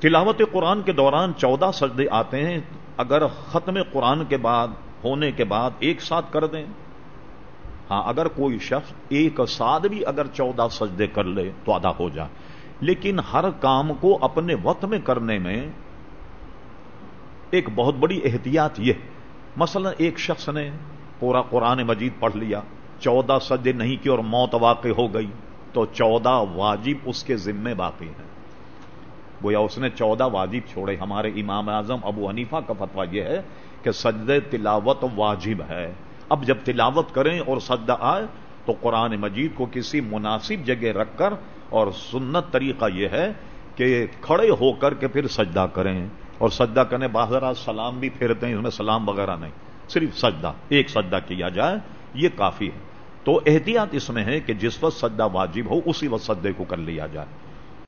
تلاوت قرآن کے دوران چودہ سجدے آتے ہیں، اگر ختم قرآن کے بعد، ہونے کے بعد ایک ساتھ کر دیں۔ ہاں اگر کوئی شخص ایک ساتھ بھی اگر چودہ سجدے کر لے تو ادا ہو جائے۔ لیکن ہر کام کو اپنے وقت میں کرنے میں ایک بہت بڑی احتیاط یہ۔ مثلا ایک شخص نے پورا قرآن مجید پڑھ لیا، چودہ سجدے نہیں کی اور موت واقع ہو گئی، تو چودہ واجب اس کے ذمے باقی ہیں۔ گویا اس نے چودہ واجب چھوڑے۔ ہمارے امام اعظم ابو حنیفہ کا فتوا یہ ہے کہ سجد تلاوت واجب ہے۔ اب جب تلاوت کریں اور سجدہ آئے تو قرآن مجید کو کسی مناسب جگہ رکھ کر اور سنت طریقہ یہ ہے کہ کھڑے ہو کر کے پھر سجدہ کریں۔ اور سجدہ کرنے بازار سلام بھی پھیرتے ہیں، اس میں سلام وغیرہ نہیں۔ صرف سجدہ، ایک سجدہ کیا جائے، یہ کافی ہے۔ تو احتیاط اس میں ہے کہ جس وقت سجدہ واجب ہو، اسی وقت سجدے کو کر لیا جائے۔